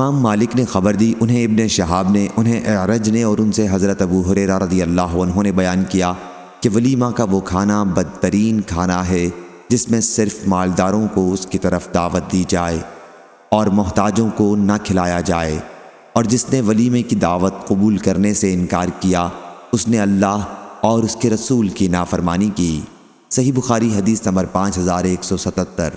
امام مالک نے خبر دی، انہیں ابن شہاب نے، انہیں اعرج نے اور ان سے حضرت ابو حریرہ رضی اللہ عنہ نے بیان کیا کہ ولیمہ کا وہ کھانا بدترین کھانا ہے جس میں صرف مالداروں کو اس کی طرف دعوت دی جائے اور محتاجوں کو نہ کھلایا جائے اور جس نے ولیمے کی دعوت قبول کرنے سے انکار کیا، اس نے اللہ اور اس کے رسول کی نافرمانی کی۔ صحیح بخاری حدیث نمبر پانچ ہزار ایک سو ستتر۔